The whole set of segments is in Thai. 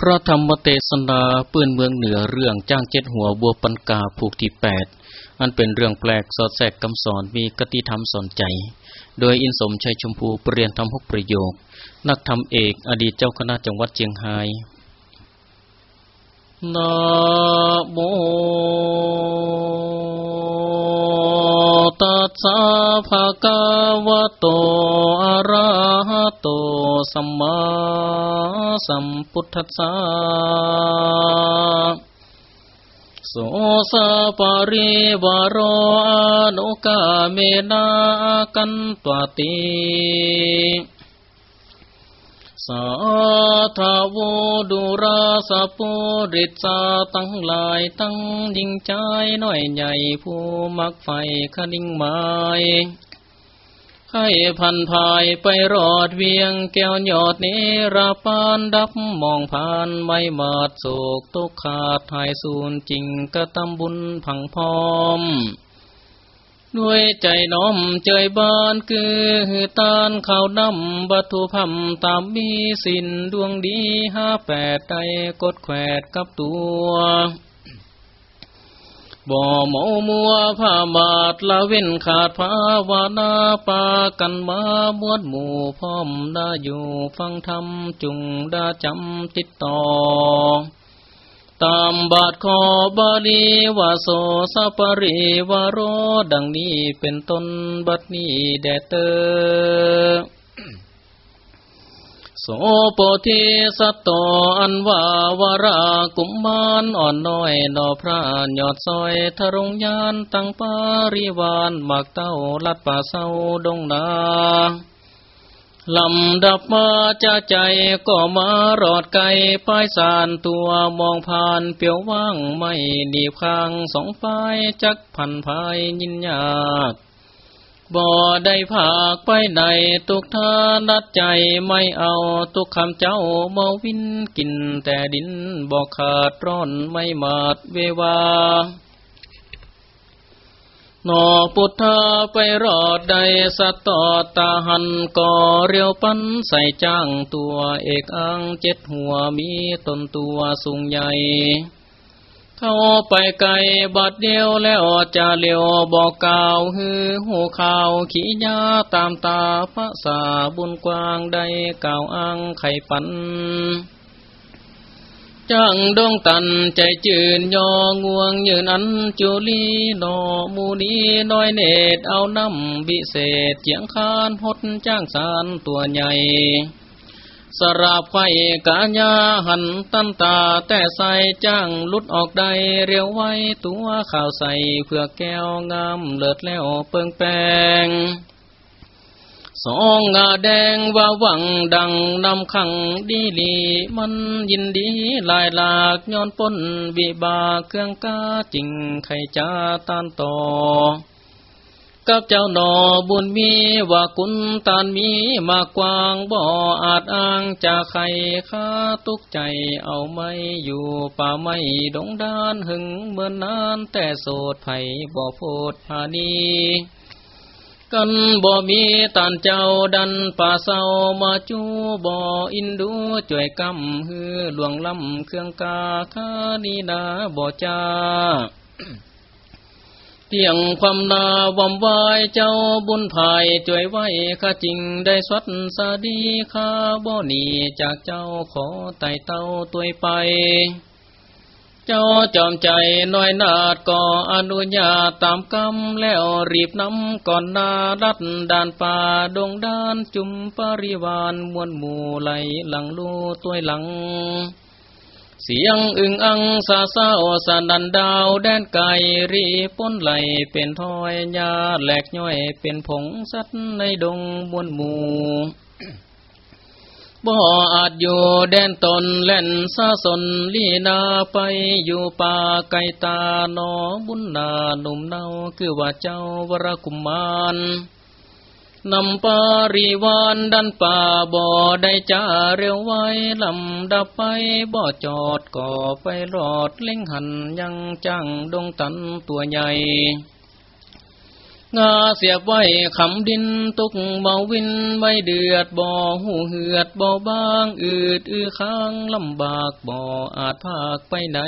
พระธรรมเทศนาปืนเมืองเหนือเรื่องจ้างเจ็ดหัวบัวปันกาผูกที่แปดอันเป็นเรื่องแปลกสอดแทรกคำสอนมีกติธรรมสอนใจ โดยอินสมชัยชมพูเปลี่ยนทำหกประโยค นักธรรมเอกอดีตเจ้าคณะจังหวัดเชียงไฮนะโม ตัสสะภะคะวะโตอะระหะโตสัมมาสัมพุทธัสสะโสสะปะริวะโรอนุกาเมนากันตวติ สาธาวดุราสะปุริสาตั้งหลายตั้งยิงใจน้อยใหญ่ผู้มักไฟคดิ่งไม้ให้พันภายไปรอดเวียงแก้วยอดนิราปานดับมองผ่านไม่มาดโศกตกขาดหายสูญจริงกระตำบุญพังพร้อม ด้วยใจน้อมเจยบานคือตานข่าวนำบัตุพัมตามมีสินดวงดีห้าแปดใจกดแขวดกับตัวบ่เมามัวผ้าบาดละเว้นขาดภาวนาปากันมามวดหมู่พร้อมไดาอยู่ฟังธรรมจุงไดาจำติดต่อ ตามบาทขอบาลีวาโสสปริวาโรดังนี้เป็นต้นบัดนี้แดเตอโสโปธิสัตโตอันว่าวารากุมมานอ่อนน้อยนอพระยอดซอยทรงยานตั้งปาริวานมากเต้าลัดป่าเศร้าดงนา ลำดับมาจะใจก็มารอดไกลป้ายสารตัวมองผ่านเปียวว่างไม่หนีบข้างสองป้ายจักพันภายยินยากบ่ได้ภาคไปในตุกทานัดใจไม่เอาตุกคำเจ้าเมาวินกินแต่ดินบ่ขาดร้อนไม่มาดเววา นอพุทธาไปรอดได้สตตอตาหันก่อเรียวปันใส่จ้างตัวเอกอังเจ็ดหัวมีตนตัวสูงใหญ่ เข้าไปไกลบัดเดียวแล้วจะเลียวบอกกล่าวฮือหูข่าวขี้ยาตามตาพระสาบุญกว้างได้กล่าวอ้างไข่ปัน จังดงตันใจจืนยองวงยืนอันจุลีนอมูนีน้อยเนตเอาน้ำบิเศษเจียงคานหดจ้างสารตัวใหญ่ สราบไฟกาญาหันตันตาแต่ใส่จ้างลุดออกไดเรียวไว้ตัวข่าวใส่เพื่อแก้วงามเลิศแล้วเปิงแปง สองงาแดงว่าหวังดังนำขังดีลีมันยินดีลายหลากย้อนป้นบิบาเครื่องกาจริงไขจ้าตานต่อ กับเจ้าหนอบุญมีว่ากุนตานมีมากกวางบ่ออาจอ้างจากใครข้าตุกใจเอาไม่อยู่ป่าไม่ดงดานหึงเมื่อนนานแต่โสดไผ่บ่โพดพานี กันบ่มีตานเจ้าดันป่าเศร้ามาจูบ่อินดูจ่วยกำฮือหลวงลำเครื่องกาคานีนาบ่จ้าเตียงความนาวำวายเจ้าบุญภายจ่วยไว้ข้าจริงได้สวัสสดีข้าบ่หนีจากเจ้าขอไต่เต้าตัวไป เจ้าจอมใจน้อยนาดก็อนุญาตตามกรรมแล้วรีบนำก่อนนาดัดด่านป่าดงดานจุมปริวานมวลหมู่ไหลหลังลูตัวหลัง เสียงอึงอังซาซาโอสานันดาวแดนไก่รีป้นไหลเป็นถ้อยยาแหลกย่อยเป็นผงสัตว์ในดงมวลหมู่ บ่อาจอยู่แดนตนเล่นซาสนลีนาไปอยู่ป่าไก่ตาหนอบุญนาหนุ่มเนาคือว่าเจ้าวรกุมารนำปาริวานดันป่าบ่อได้จ้าเร็วไว้ลำดับไปบ่อจอดก่อไปรอดเล่งหันยังจังดงตันตัวใหญ่ งาเสียบไว้ขำดินตุกเบาวินไว้เดือดบ่อหูเหือดบ่อบางอืดอือค้างลำบากบ่ออาจภาคไปไหน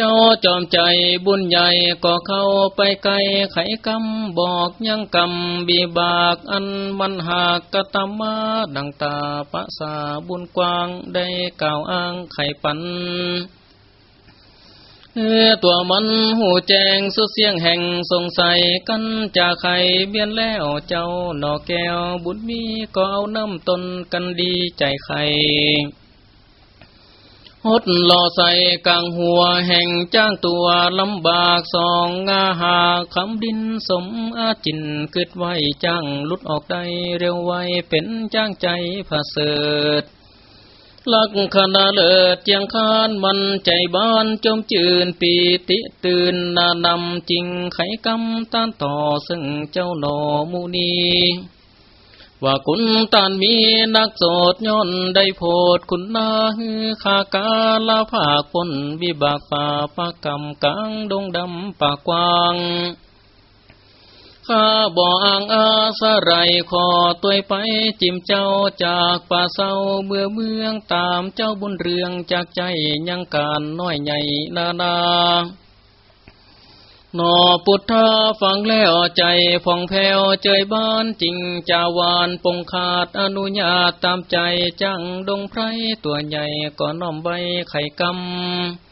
เจ้าจอมใจบุญใหญ่ก็เข้าไปไกลไขกำบอกยังกำบีบากอันมันหากกะตมาดังตาปะสาบุญกว้างได้กล่าวอ้างไขปัน ตัวมันหูแจงสุดเสียงแห่งสงสัยกันจากใครเบียนแล้วเจ้าหนอแก้วบุญมีก็เอาน้ำตนกันดีใจใครหดหล่อใส่กลางหัวแห่งจ้างตัวลำบากสองงาหาคำดินสมอาจินกึดไว้จ้างลุดออกได้เร็วไวเป็นจ้างใจผาเสด ลักขณะเลิศเจียงคานมันใจบ้านจมจืนปีติตื่นนานำจริงไขกำต้านต่อซึ่งเจ้าหนอมูนีว่าคุณตานมีนักโสดย้อนได้โพดคุณนาฮือขากาลาภาคปนวิบากป่าปากรรมกลางดงดำปากกว้าง ข้าบ่ออ่างอาสะไรขอตัวไปจิมเจ้าจากป่าเศร้าเมื่อเมืองตามเจ้าบุญเรืองจากใจยังการน้อยใหญ่นานานอพุทธาฟังแล้วใจผ่องแผ้วเจยบ้านจริงจาวานปงขาดอนุญาตตามใจจังดงไพรตัวใหญ่ก็น้อมใบไข่กำ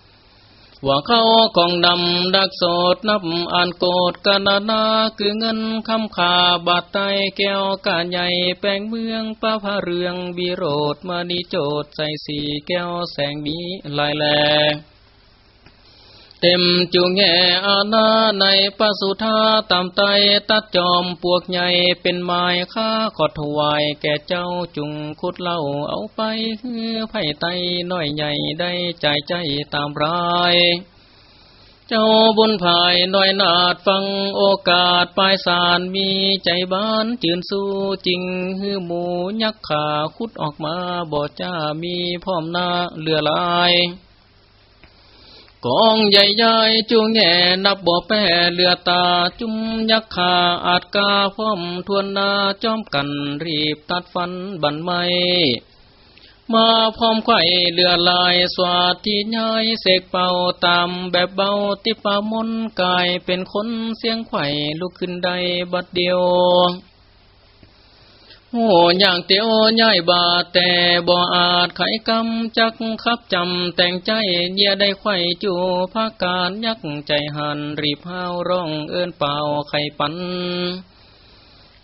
ว่าเขาของดำดักโสดนับอ่านโกดกนานาคือเงินคำขาบาดไตแก้วกาใหญ่แปลงเมืองป้าพาเรืองบีโรดมานีโจดใส่สีแก้วแสงดีลายแหลเต็มจุงแง่อาณาในปสุธาตามไตตัดจอมปวกใหญ่เป็นไม้ข้าขอถวายแก่เจ้าจุงคุดเล่าเอาไปเฮือไผ่ไตน้อยใหญ่ได้ใจใจตามรายเจ้าบุญภายน้อยนาดฟังโอกาสปลายสารมีใจบ้านจืนสู้จริงฮือหมูยักขาคุดออกมาบ่จ้ามีพร้อมหน้าเลือลาย กองใหญ่ๆจูงแง่นับบ่อแปเลือตาจุมยักขาอาจกาพร้อมทวนนาจอมกันรีบตัดฟันบันไม้มาพร้อมไข่เลือลายสวัสดียายเสกเป่าตามแบบเบาติปามนกายเป็นคนเสียงไข่ลุกขึ้นได้บัดเดียว โอ้อย่างเตียวย่ายบาแต่บ่อาจไขกำจักขับจำแต่งใจเยียได้ไข่จูภาการยักใจหันรีบห้าวร้องเอินเป่าไข่ปัน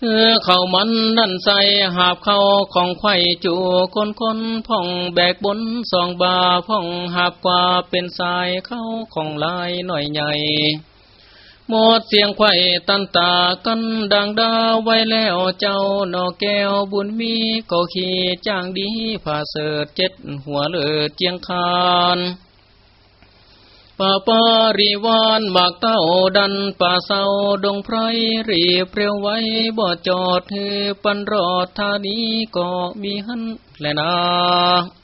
เออเข้ามันนั่นใส่หาบเข้าของไข่จูคนคนพ่องแบกบนสองบาพ่องหาบกว่าเป็นสายเข้าของลายหน่อยใหญ่ หมดเสียงไข่ตันตากันดังดาวไว้แล้วเจ้านอแก้วบุญมีก็ขี่จ้างดีผ่าเสดเจ็ดหัวเลือเจียงคานป่าปาริวานบากเต้าดันป่าเศร้าดงไพรรีเปรียวไว้บ่จอดเธอปันรอดทานี้ก็มีหันแลนา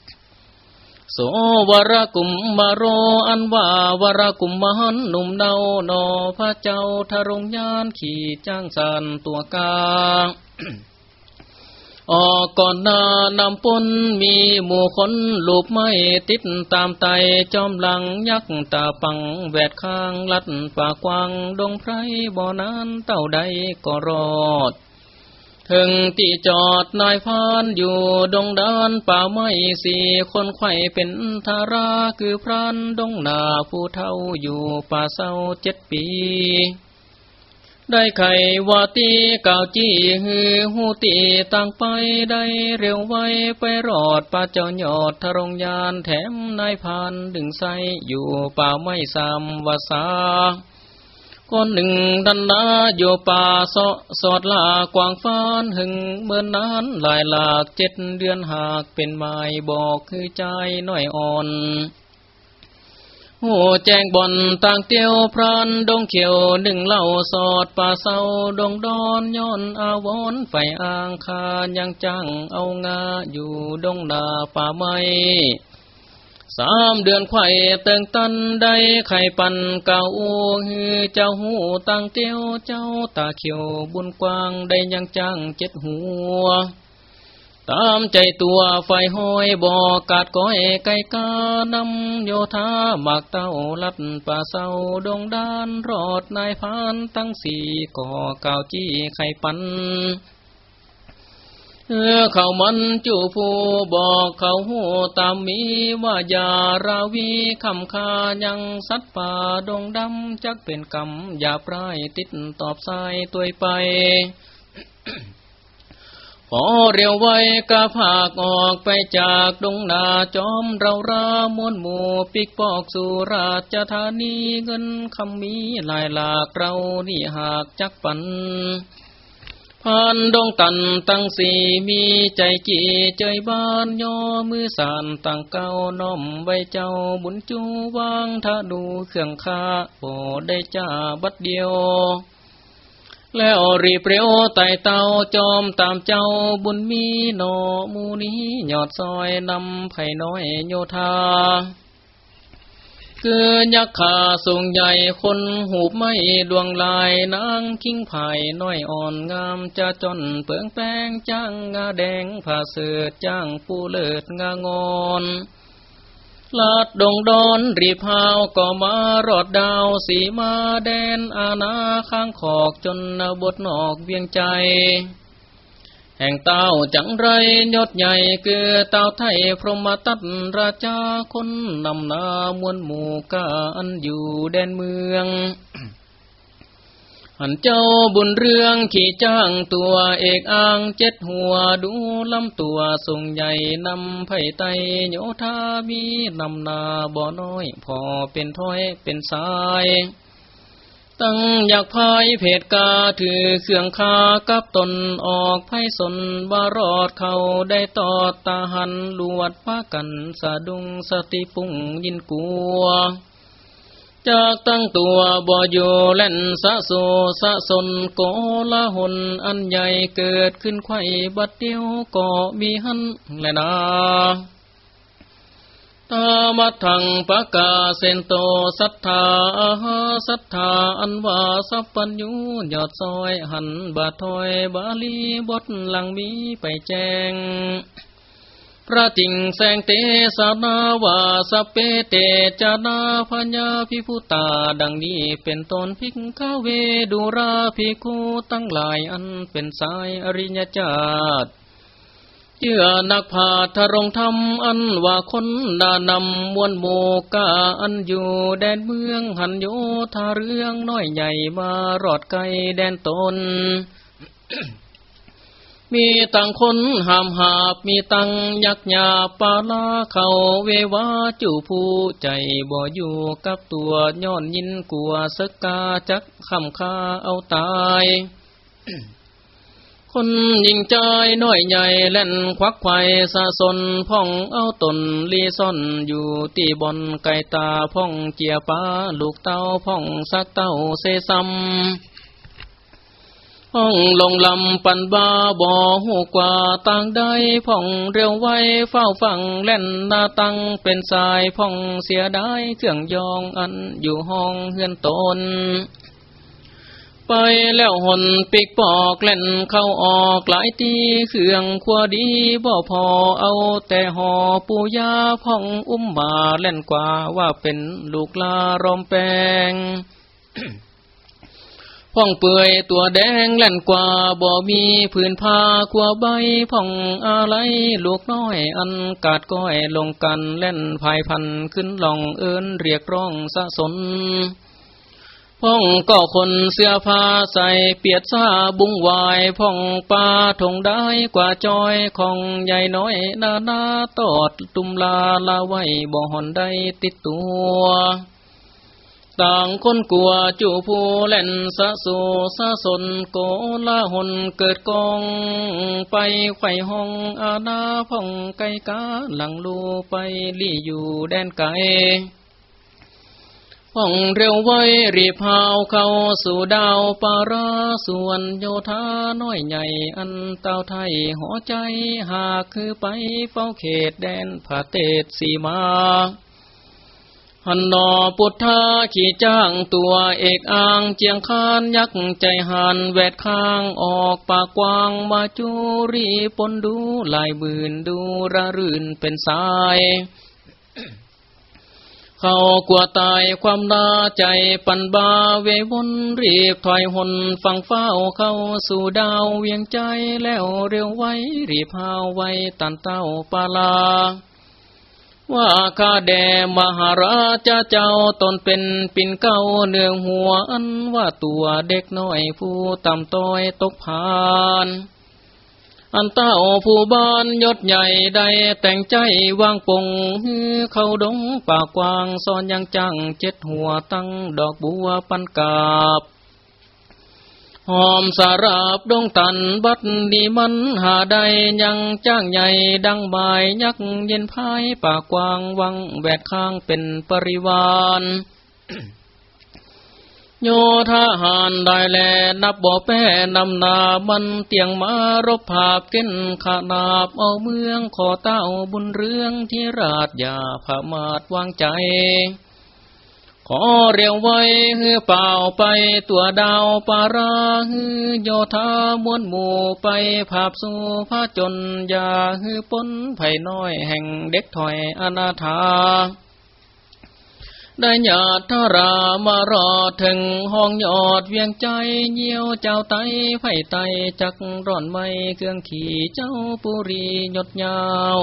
สวรกุมมาโรอันว่าวรกุมมหันหนุ่มเนาหนอพระเจ้าทารงยานขี่จ้างสันตัวกางออกก่อนนานำปนมีหมู่คนลูบไม่ติดตามไตจอมหลังยักตาปังแวดข้างลัดป่ากวางดงไพรบ่อนานเต่าใดก็รอด ถึงที่จอดนายพานอยู่ดงดานป่าไม้สี่คนไข่เป็นทาราคือพรานดงนาผู้เท่าอยู่ป่าเศร้าเจ็ดปี ได้ไขวาตีก่าวจี้ฮือหูตีต่างไปได้เร็วไวไปรอดป่าเจ้าหยอดทรงยานแถมนายพานดึงใสอยู่ป่าไม้สามวาสา คนหนึ่งดันนาอยู่ป่าสะสอดลากวางฟ้านหึงเมื่อนนานหลายหลากเจ็ดเดือนหากเป็นไม้บอกคือใจน้อยอ่อนโอ้แจงบอนต่างเตียวพรานดงเขียวหนึ่งเล่าสอดป่าเศร้าดงดอนย้อนอาวอนไฟอ่างคายังจังเอางาอยู่ดงนาป่าไม้ สามเดือนไข่เติงตันได้ไข่ปันเก่าฮือเจ้าหูตังเตียวเจ้าตาเขียวบุญกว้างได้ยังจังเจ็ดหัว ตามใจตัวไฟห้อยบอกาดก้อยไก่กานำโยธาหมากเต้าลัดป่าเศร้าดงดานรอดนายพานตั้งสี่ก่อเก่าจี้ไข่ปัน เออเขามันจูผู้บอกเขาหูตามมีว่าอย่าราวีคำคายังสัตว์ป่าดงดำจักเป็นกรรมอย่าปลายติดตอบสายตัวไป พอเรียวไว้กะผากออกไปจากดงนาจอมเรารามวนหมู่ปิกปอกสู่ราชธานีเงินคำมีลายหลากเรานี่หากจักปัน พันดงตันตั้งสีมีใจกี่เจบ้านย่อมือสานตั้งเก้าน้อมไว้เจ้าบุญจูวางถ้าดูเครื่องคาโอได้จ้าบัดเดียว แล้วรีเปรียวไต่เต้าจอมตามเจ้าบุญมีหนอมูนี้หยอดซอยนำไผ่น้อยโยธา คือยักษ์ขาสูงใหญ่คนหูบไม่ดวงลายนางคิงไผ่น้อยอ่อนงามจะจนเปิงแป้งจ้างงาแดงผ่าเสือจ้างผู้เลิศงางอนลาดดงดอนรีพาวก็มารอดดาวสีมาแดนอาณาข้างขอกจนบทนอกเวียงใจ แห่งเต้าจังไรยศใหญ่คือเต้าไทยพรหมตัดราชาคนนำนามวลหมู่กาอันอยู่แดนเมืองหันเจ้าบุญเรื่องขี่จ้างตัวเอกอ้างเจ็ดหัวดูลำตัวทรงใหญ่นำไผ่ไตโยธามีนำนาบ่อน้อย พอเป็นถ้อยเป็นสาย ตั้งอยากพายเพศกาถือเครื่องคากับตนออกไพ่สนว่ารอดเขาได้ตอดตาหันลวดพากันสะดุงสติปุ่งยินกลัว จากตั้งตัวบ่อยู่เล่นสะโซสะสนโกละหนอันใหญ่เกิดขึ้นไข่บัดเดียวก็มีหันแลนา ตามัทังปะกาเซนโตสัทธาสัทธาอันว่าสัพปัญญูยอดซอยหันบาทอยบาลีบทหลังมีไปแจ้งพระจิงแสงเตสานาวาสเปเตจานาพญาพิพุตาดังนี้เป็นตนพิกขเวดูราภิกูตั้งหลายอันเป็นสายอริยจาติ เยื่อนักพาทรงธรรมอันว่าคนดานำมวลโมกาอันอยู่แดนเมืองหันโยธาเรื่องน้อยใหญ่มารอดไกลแดนตน มีตังคนหามหาบมีตังยักษ์ยาปาลาเขาเววาจูผู้ใจบ่อยู่กับตัวย้อนยินกลัวสกาจักคำคาเอาตาย คนยิงใจน้อยใหญ่เล่นควักไข่สะสนพ่องเอาตนลีซ่อนอยู่ตีบอนไก่ตาพ่องเจียป้าลูกเต้าพ่องสักเต้าเซซัมพ่องลงลำปันบาบ่อหูกว่าต่างได้พ่องเร็วไว้เฝ้าฟังเล่นนาตังเป็นสายพ่องเสียได้เครื่องยองอันอยู่ห้องเฮือนตน ไปแล้วหนปิกปอกเล่นเข้าออกหลายตีเครื่องขวดีบ่พอเอาแต่หอปูยาพ่องอุ้มมาเล่นกว่าว่าเป็นลูกลารอมแปงพ่องเปื่อยตัวแดงเล่นกว่าบ่มีพื้นผ้าขวใบพ่องอะไรลูกน้อยอันกาดก้อยลงกันเล่นภายพันขึ้นลองเอินเรียกร้องสะสน พ่องก็คนเสื้อผ้าใส่เปียดซาบุ้งวายพ่องปลาทงได้กว่าจอยของใหญ่น้อยนานาตอดตุมลาลาไว้บ่หอนได้ติดตัว ต่างคนกลัวจูผู้เล่นสะสูสะสนโกลาหนเกิดกอง ไปไข่ห้องอาณาพ่องไก่กาหลังลูไปลี่อยู่แดนไกล ห้องเร็วไว้รีพาวเข้าสู่ดาวปาราส่วนโยธาน้อยใหญ่อันเต้าไทยหัวใจหากคือไปเฝ้าเขตแดนผาเตศสีมาหันนอปุถาขี่จ้างตัวเอกอ่างเจียงคานยักษ์ใจหันแวดข้างออกปากกว้างมาจูรีปนดูลายบืนดูระรื่นเป็นสาย เขากลัวตายความนาใจปันบาเววนรีบถอยหนฟังเฝ้าเข้าสู่ดาวเวียงใจแล้วเร็วไว้ รีบพาวไว้ตันเต้าปาลา ว่าข้าแดมหาราชเจ้าตนเป็นปิ่นเก้าเนืองหัวอันว่าตัวเด็กน้อยผู้ต่ำต้อยตกผาน อันเต้าผู้บ้านยศใหญ่ได้แต่งใจวางปงเข้าดงป่ากวางซ่อนยังจังเจ็ดหัวตั้งดอกบัวปันกาบหอมสาราบดงตันบัดดีมันหาใดยังจ้างใหญ่ดังบายยักเย็นพายปากกวางวังแวดข้างเป็นปริวาน โยธาหานได้แลนับบ่อแป้นำนามันเตียงมารบภาพเก้นขานาบเอาเมืองขอเต้าบุญเรื่องที่ราชยาผามาดวางใจ ขอเรียวไว้ฮือเปล่าไปตัวดาวปาราฮือโยธามวนหมู่ไปภาพสู่พระจนยาฮือปนไผ่น้อยแห่งเด็กถอยอนาถา ได้ญาติทารามารอถึงห้องยอดเวียงใจเยี่ยวเจ้าไตไผ่ไตจักร่อนไม่เครื่องขี่เจ้าปุรียดยาว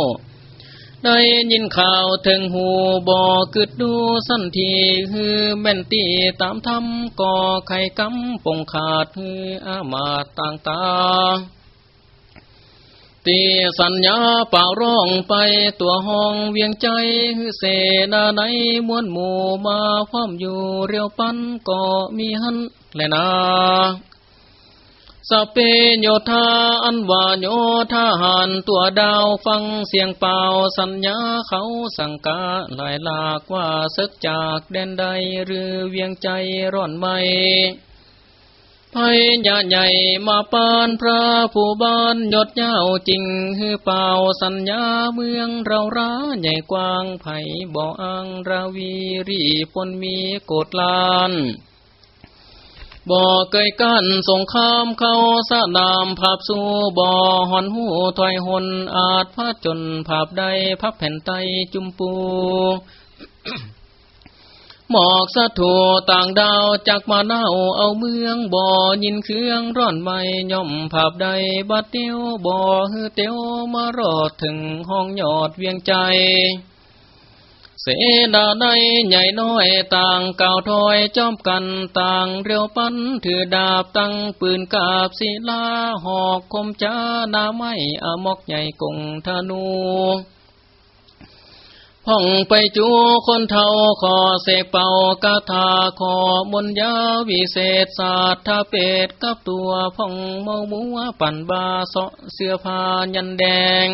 ได้ยินข่าวถึงหูบอกึดดูสั้นทีฮือแม่นตีตามทำก่อไข่กำปงขาดฮืออามาต่างตา ตีสัญญาเป่าร้องไปตัวห้องเวียงใจเสนาในมวนหมู่มาความอยู่เรียวปันก็มีหันแลนาสเปโยธาอันว่าโยธาหันตัวดาวฟังเสียงเป่าสัญญาเขาสังกาหลายหลากว่าซึกจากแดนใดหรือเวียงใจร้อนไม่ ภัยญาใหญ่มาปานพระผู้บานยดเย้าจริงฮือเป่าสัญญาเมืองเราร้าใหญ่กว้างไผ่บ่ออังราวีรีปนมีโกดลานบ่อเกยกันสงครามเข้าสะนามภาพสู่บ่อหอนหูถอยหนอาจพระจนภาพใดพับแผ่นไตจุมปู หมอกสะถูต่างดาวจากมาเน่าเอาเมืองบ่อยินเครื่องร่อนไม่ย่อมภาพใดบัดเตียวบ่อฮือเตียวมารอดถึงห้องยอดเวียงใจ เสดาในใหญ่น้อยต่างก่าถอยจอมกันต่างเรียวปันถือดาบตั้งปืนกาบศิลาหอกคมจ้านาไม่อมอกใหญ่กงธนู ห้องไปจูคนเท่าขอเสกเป่ากาถาขอมนยาวิเศษศาสตร์เป็ดกับตัวพ่องเมามัวปั่นบาเสาะเสื้อผ้ายันแดง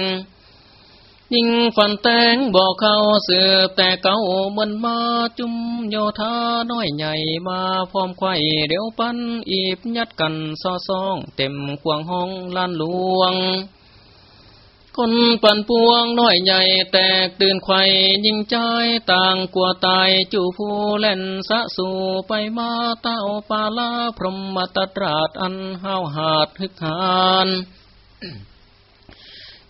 ยิ่งฟันแตงบอกเขาเสือแต่เก่ามันมาจุมโยธาน้อยใหญ่มาพร้อมไข่เดี๋ยวปันอีบยัดกันซอซอง เต็มขวงห้องลานหลวง คนปั่นปวงน้อยใหญ่แตกตื่นไข่ยิงใจต่างกลัวตายจู่ผู้เล่นสะสู่ไปมาเต้าปาลาพรหมตตราดอันห้าวหาดฮึกหาน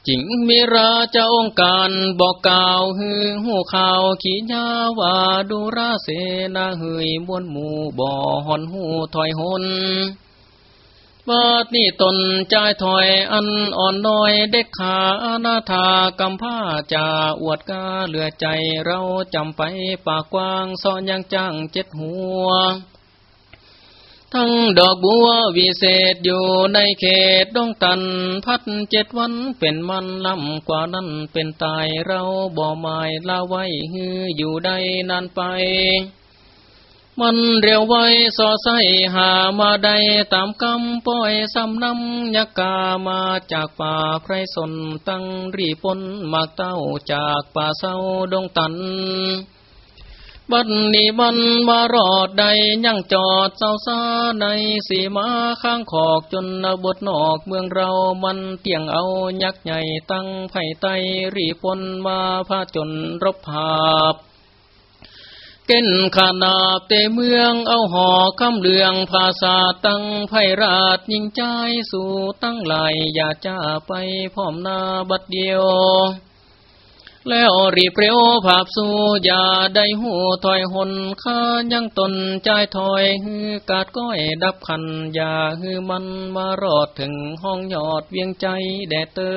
จิงมีราเจ้าองค์การบอกกล่าวฮือหูข่าวขีญาว่าดูราเสนาเฮยมวนหมู่บ่อหอนหูถอยหน บัดนี้ตนใจถอยอันอ่อนน้อยเด็กขาอนาถากำผ้าจะอวดกาเหลือใจเราจำไปปากกว้างซ่อนยังจังเจ็ดหัว ทั้งดอกบัววิเศษอยู่ในเขตดงตันพัดเจ็ดวันเป็นมันลำกว่านั้นเป็นตายเราบ่หมายลาไว้ฮืออยู่ได้นานไป มันเรียวไว้สอใสหามาได้ตามกำป้อยซ้ำนำยักกามาจากป่าไพรสนตั้งรีปนมากเต้าจากป่าเศร้าดงตัน บัดนี้บันมารอดใดยังจอดเศร้าซาในสีมาข้างขอกจนบทนอกเมืองเรามันเตียงเอายักษ์ใหญ่ตั้งไผ่ไตรีพลมาพาจนรบภาพ เก้นขนาบเตเมืองเอาหอคำเลืองภาษาตั้งไพราชยิงใจสู่ตั้งไหลอย่าจ้าไปพร้อมนาบัดเดียว แล้วรีเปรียวภาพสู้อย่าได้หูถอยหนข้ายังตนใจถอยฮือกาดก้อยดับขัน อย่าฮือมันมารอดถึงห้องยอดเวียงใจแดดเตอ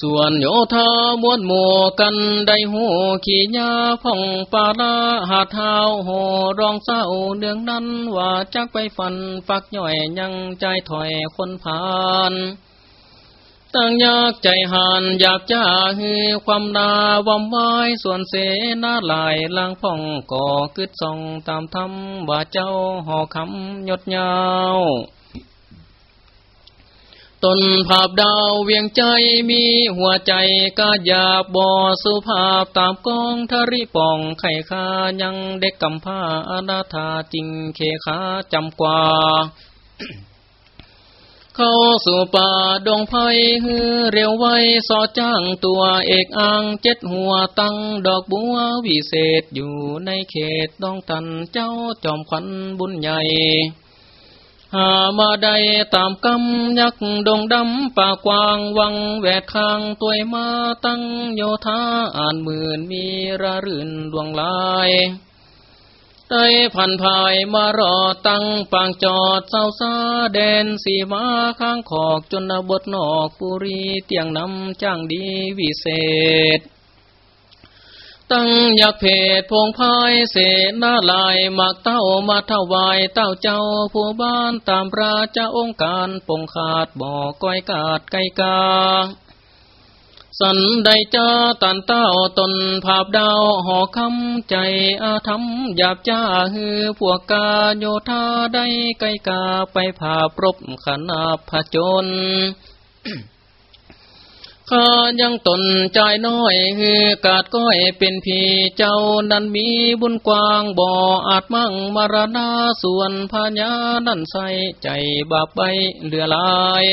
ส่วนโยธามวนหมู่กันได้หูขี่ยาพ่องปาลาหาเท้าโหรองเศร้าเนืองนั้นว่าจักไปฟันฟักย่อยยังใจถอยคนผ่านตั้งยากใจหันอยากจ้าฮือความนาวำไว้ส่วนเสนาลายล่างพ่องก่อกึดส่องตามธรรมว่าเจ้าห่อคำยดยาว ตนภาพดาวเวียงใจมีหัวใจกาหยาบบ่อสุภาพตามกองทริปองไข่คายังเด็กกำผ้าอนาถาจริงเคขาจำกว่า เข้าสู่ป่าดงไผ่ฮือเร็วไวสอจ้างตัวเอกอ่างเจ็ดหัวตั้งดอกบัววิเศษอยู่ในเขตต้องตันเจ้าจอมขวัญบุญใหญ่ หามาได้ตามกำยักดงดำป่ากวางวังแวดคางตัวมาตั้งโยธาอ่านหมื่นมีระรื่นดวงลายได้พันภายมารอตั้งปางจอดเศร้าซาแดนสีมาข้างขอกจนบทนอกปุรีเตียงนำจ้างดีวิเศษ ตั้งอยากเพศพงพายเสนาลายหมักเต้ามาถวายเต้าเจ้าผู้บ้านตามราชาองค์การปงขาดบ่อก้อยกาดไกกาสันใดจ้าตันเต้าตนภาพดาวหอคำใจอาธรรมหยาบจ้าฮือพวกกาโยธาได้ไกกาไปผ่าปรบขนาบผจน ข้ายังตนใจน้อยฮือกาดก้อยเป็นพีเจ้านั้นมีบุญกว้างบ่ออาจมั่งมรณาส่วนพญานั่นใส่ใจบาปใบเหลือลาย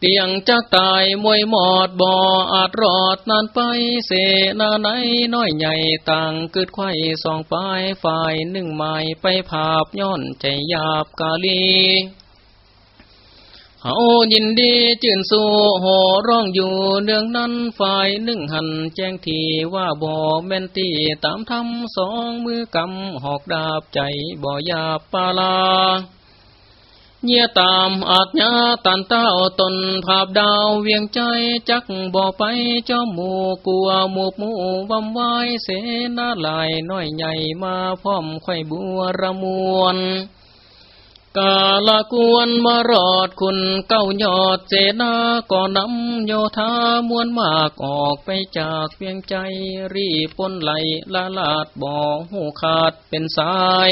เตียงจักตายมวยหมอดบ่ออาจรอดนานไปเสนาไหนน้อยใหญ่ต่างกึดไข่สองปลายฝ่ายหนึ่งไม้ไปภาพย้อนใจหยาบกาลี เฮายินดีจื่นสู่หอร้องอยู่เนืองนั้นฝ่ายหนึ่งหันแจ้งทีว่าบ่แม่นตีตามทำสองมือกำหอกดาบใจบ่ยาปาลาเงียตามอาจญาตันเต้าตนภาพดาวเวียงใจจักบ่อไปจอมหมู่กลัวหมูหมูวำวายเสนาลายน้อยใหญ่มาพร้อมไข่บัวระมวล กาลกวนมารอดคุณเก้ายอดเจนาก่อนำโยธามวนมากออกไปจากเพียงใจรีปนไหลละลาดบ่อหูขาดเป็นสาย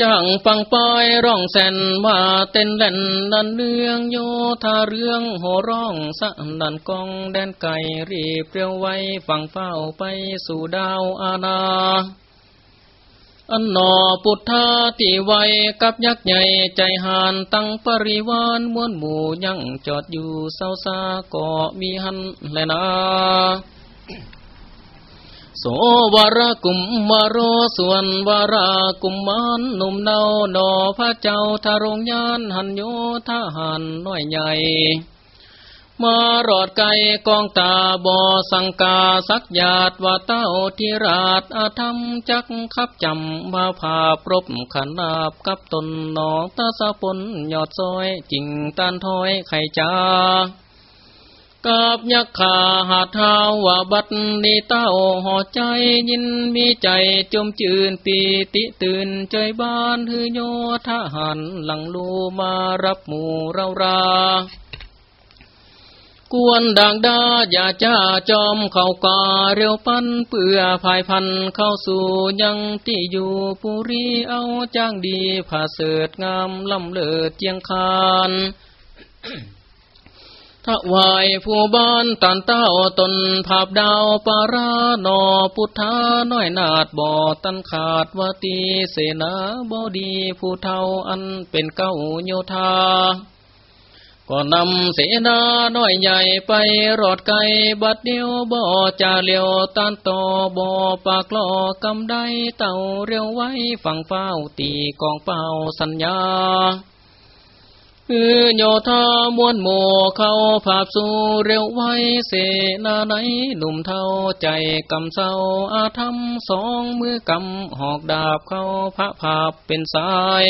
จังฟังปอยร้องแสนว่าเต้นเล่นดันเนืองโยธาเรื่องโหร้องสะดันกองแดนไก่รีบเรียวไว้ฟังเฝ้าไปสู่ดาวอาณา อันนอปุถาที่ไวกับยักษ์ใหญ่ใจหานตั้งปริวานมวนหมู่ยังจอดอยู่เศร้าซาก็มีหันแลยนาโสวรกุมมารโรส่วนวรากุมมานหนุ่มเนาหนอพระเจ้าทารงยานหันโยทหันน้อยใหญ่ มารอดไกกองตาบอสังกาสักญาติว่าเต้าทิราชอาธรรมจักขับจำมาผาปรบขนาบกับตนนองตาสะปนยอดซอยจริงตันถอยไข่จ้ากับยักขาหาเท้าว่าบัดนี้เต้าห่อใจยินมีใจจมจืนปีติตื่นใจบ้านฮือโยทหารหลังลูมารับหมู่เรารา กวนด่างดาอย่าจ้าจอมเข้ากาเร็วปันเปื่อภายพันเข้าสู่ยังที่อยู่ปุรีเอาจ้างดีผาเสดงามลำเลิดเจียงคานถวายผู้บ้านตันเต้าตนภาพดาวปารานอพุทธาน้อยนาดบ่อตันขาดวตีเสนาบดีผู้เท่าอันเป็นเก้าโยธา ก็นำเสนาน้อยใหญ่ไปรอดไกลบัดเดียวบ่จ่าเลียวตันต่อบ่ปากลอกำได้เต่าเรียวไว้ฝั่งเฝ้าตีกองเป้าสัญญาคือโยธามวนโมเข้าภาพสู่เร็วไว้เสนาไหนหนุ่มเท่าใจกำเศร้าอาธรรมสองมือกำหอกดาบเข้าพระภาพเป็นสาย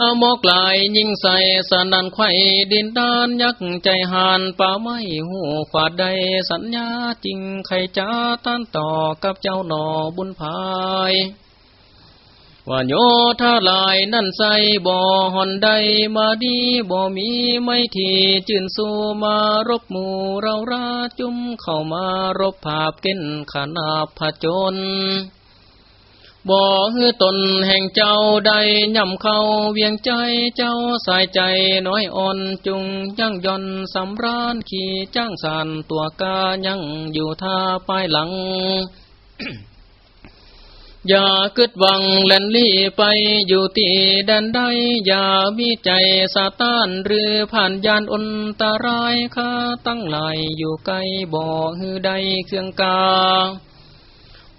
อามอกลายยิงใส่สนันไข่ดินดานยักใจหานป่าไม้หูฝาดใดสัญญาจริงใครจ้าท่านต่อกับเจ้าหนอบุญภายว่าโยธาลายนั่นใส่บ่อหอนใดมาดีบ่มีไม่ทีจืนสู้มารบหมู่เราราจุมเข้ามารบภาพเก้นขนาบผจญ บ่ฮือตนแห่งเจ้าใดย่ำเข้าเวียงใจเจ้าสายใจน้อยอ่อนจุงยั่งย่อนสำรานขี่จ้างสานตัวกายังอยู่ท่าป้ายหลัง อย่ากึดวังแลนลี่ไปอยู่ที่แดนใดอย่ามีใจสาตานหรือผ่านยานอันตรายข้าตั้งหลายอยู่ไกลบ่อหือใดเครื่องกา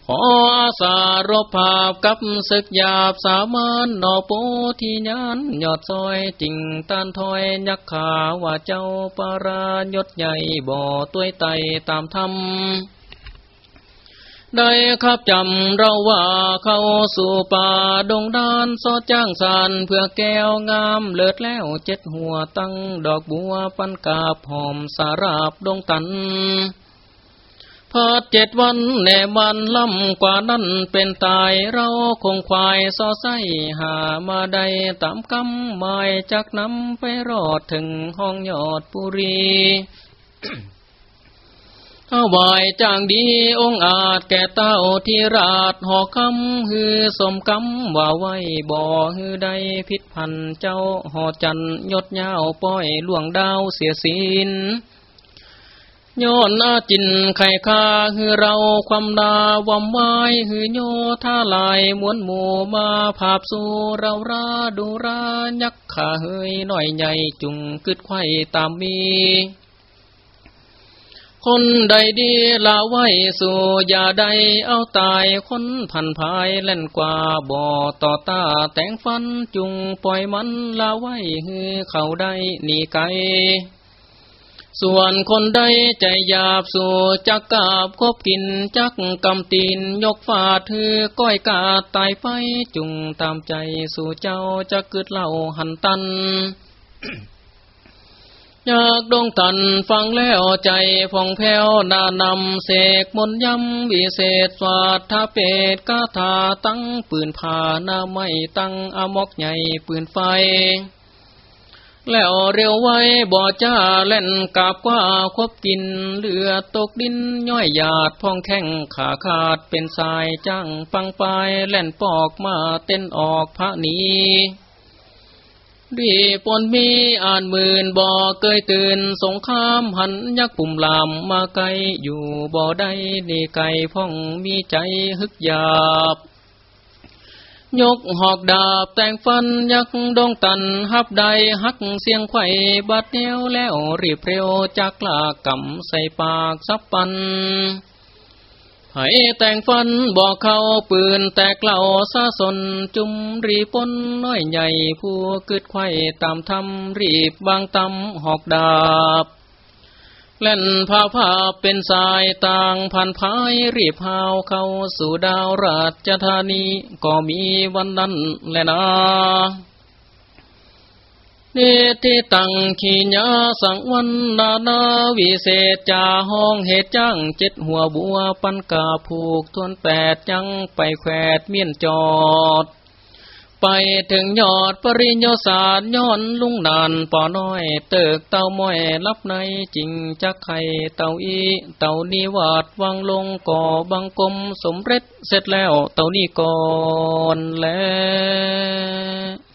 ขออาสารบภาพกับศึกหยาบสามานนอโปที่ยานยอดซอยจริงต้านถอยยักขาว่าเจ้าปารายศใหญ่บ่อตัวไตตามธรรมได้ครับจำเราว่าเข้าสู่ป่าดงดานซอจ้างสานเพื่อแก้วงามเลิศแล้วเจ็ดหัวตั้งดอกบัวปันกาบหอมสาราบดงตัน พอดเจ็ดวันแน่มันล่ำกว่านั้นเป็นตายเราคงควายซอไสหามาได้ตามกำหมายจักนำไปรอดถึงห้องยอดปุรีถวายจางดีองอาจแก่เต้าที่ราชหอคำฮือสมกำว่าไว้บ่อฮือใดพิษพันเจ้าหอจันยศยาวป้อยล่วงดาวเสียสิน ย้อนอาจินไข่คาฮือเราความดาวมไว้ฮือโยท่าลายมวนหมู่มาภาพสู่เราราดูรายักขาเฮยหน่อยใหญ่จุงกึดไข่ตามมีคนใดดีลาไว้สู่อย่าใดเอาตายคนพันภายเล่นกว่าบ่อต่อตาแต่งฟันจุงปล่อยมันลาไว้ฮือเขาได้หนีไกล ส่วนคนใดใจหยาบสู่จักกาบคบกินจักกำตีนยกฟาดถือก้อยกาตายไปจุงตามใจสู่เจ้าจะกึดเล่าหันตันอยากดงตันฟังแล้วใจฟองแผ้วดานำเสกมนยำวิเศษสวัสดทาเปตกาถาตั้งปืนผ่าหน้าไม่ตั้งอมอกใหญ่ปืนไฟ แล้วเร็วไว้บ่อจ้าเล่นกาบกว่าควบกินเลือตกดินย่อยหยาดพองแข้งขาขาดเป็นสายจังปังปายแล่นปอกมาเต้นออกพระนี้รีปนมีอ่านหมื่นบ่อเกยตื่นสงครามหันยักปุ่มลามมาไกลอยู่บ่อได้นี่ไก่พ่องมีใจฮึกหยาบ ยกหอกดาบแต่งฟันยักดงตันฮับใดฮักเสียงไข่บัดเดียวแล้วรีบเร็วจากลากำใส่ปากซับปันให้แต่งฟันบอกเขาปืนแตกเหล่าซาสนจุมรีปนน้อยใหญ่ผู้กึดไข่ตามทำรีบบางตำหอกดาบ เล่นผาผาเป็นสายต่างพันพายรีบหาวเข้าสู่ดาวราชธานีก็มีวันนั้นแลนะเนติตังขีญาสังวันนานาวิเศษจาห้องเหตุจ้างเจ็ดหัวบัวปันกาผูกทวนแปดยังไปแขวดเมียนจอด ไปถึงยอดปริญญาศาสตร์ย้อนลุงนานป่อน้อยเติกเต่าม้อยรับในจริงจักไข่เต่าอี เต่านิวาดวังลงก่อบังกลมสมเร็จเสร็จแล้วเต่านี่ก่อนแล้ว